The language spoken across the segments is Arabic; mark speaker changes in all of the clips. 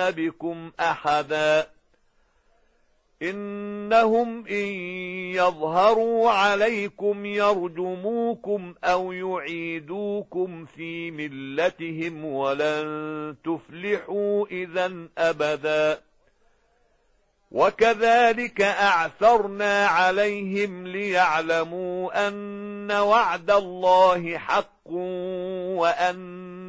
Speaker 1: بكم أحدا إنهم إن يظهروا عليكم يرجموكم أو يعيدوكم في ملتهم ولن تفلحوا إذا أبداً وكذلك أعثرنا عليهم ليعلموا أن وعد الله حق وأن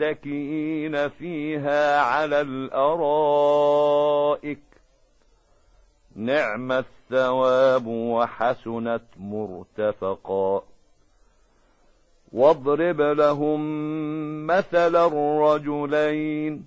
Speaker 1: متكئين فيها على الأرائك. نعم الثواب وحسنت مرتفقا. واضرب لهم مثل الرجلين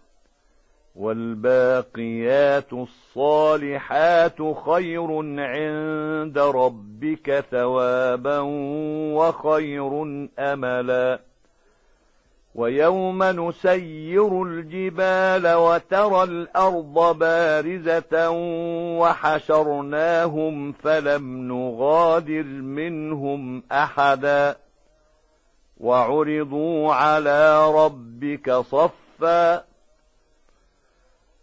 Speaker 1: والباقيات الصالحات خير عند ربك ثوابا وخير أملا. ويوم نسير الجبال وترى الأرض بارزة وحشرناهم فلم نغادر منهم أحدا. وعرضوا على ربك صفا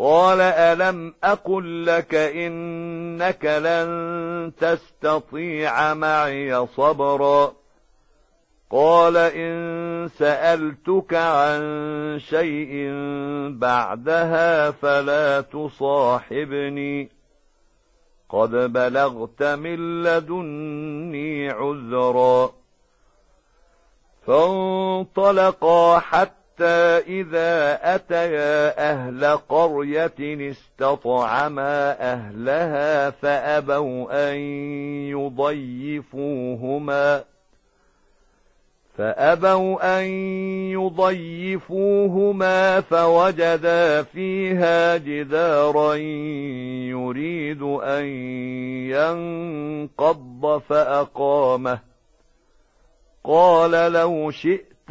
Speaker 1: قال ألم أقل لك إنك لن تستطيع معي صبرا قال إن سألتك عن شيء بعدها فلا تصاحبني قد بلغت من لدني عذرا فانطلقا حتى إذا أتيا أهل قرية استطعما أهلها فأبوا أن يضيفوهما فأبوا أن يضيفوهما فوجدا فيها جدارا يريد أن ينقض فأقامه قال لو شئت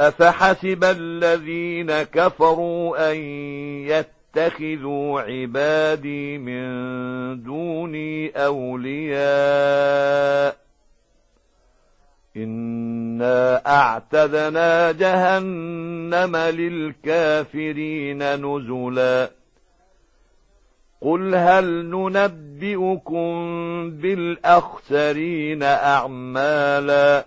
Speaker 1: أفحسب الذين كفروا أن يتقوا اتخذوا عبادي من دوني أولياء إنا أعتدنا جهنم للكافرين نزلا قل هل ننبئكم بالأخسرين أعمالا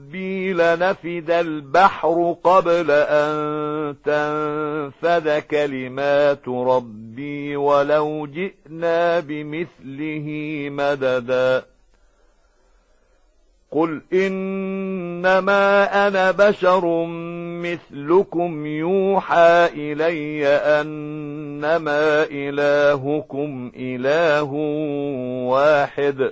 Speaker 1: ربي لنفد البحر قبل أن تنفذ كلمات ربي ولو جئنا بمثله مددا قل إنما أنا بشر مثلكم يوحى إلي أنما إلهكم إله واحد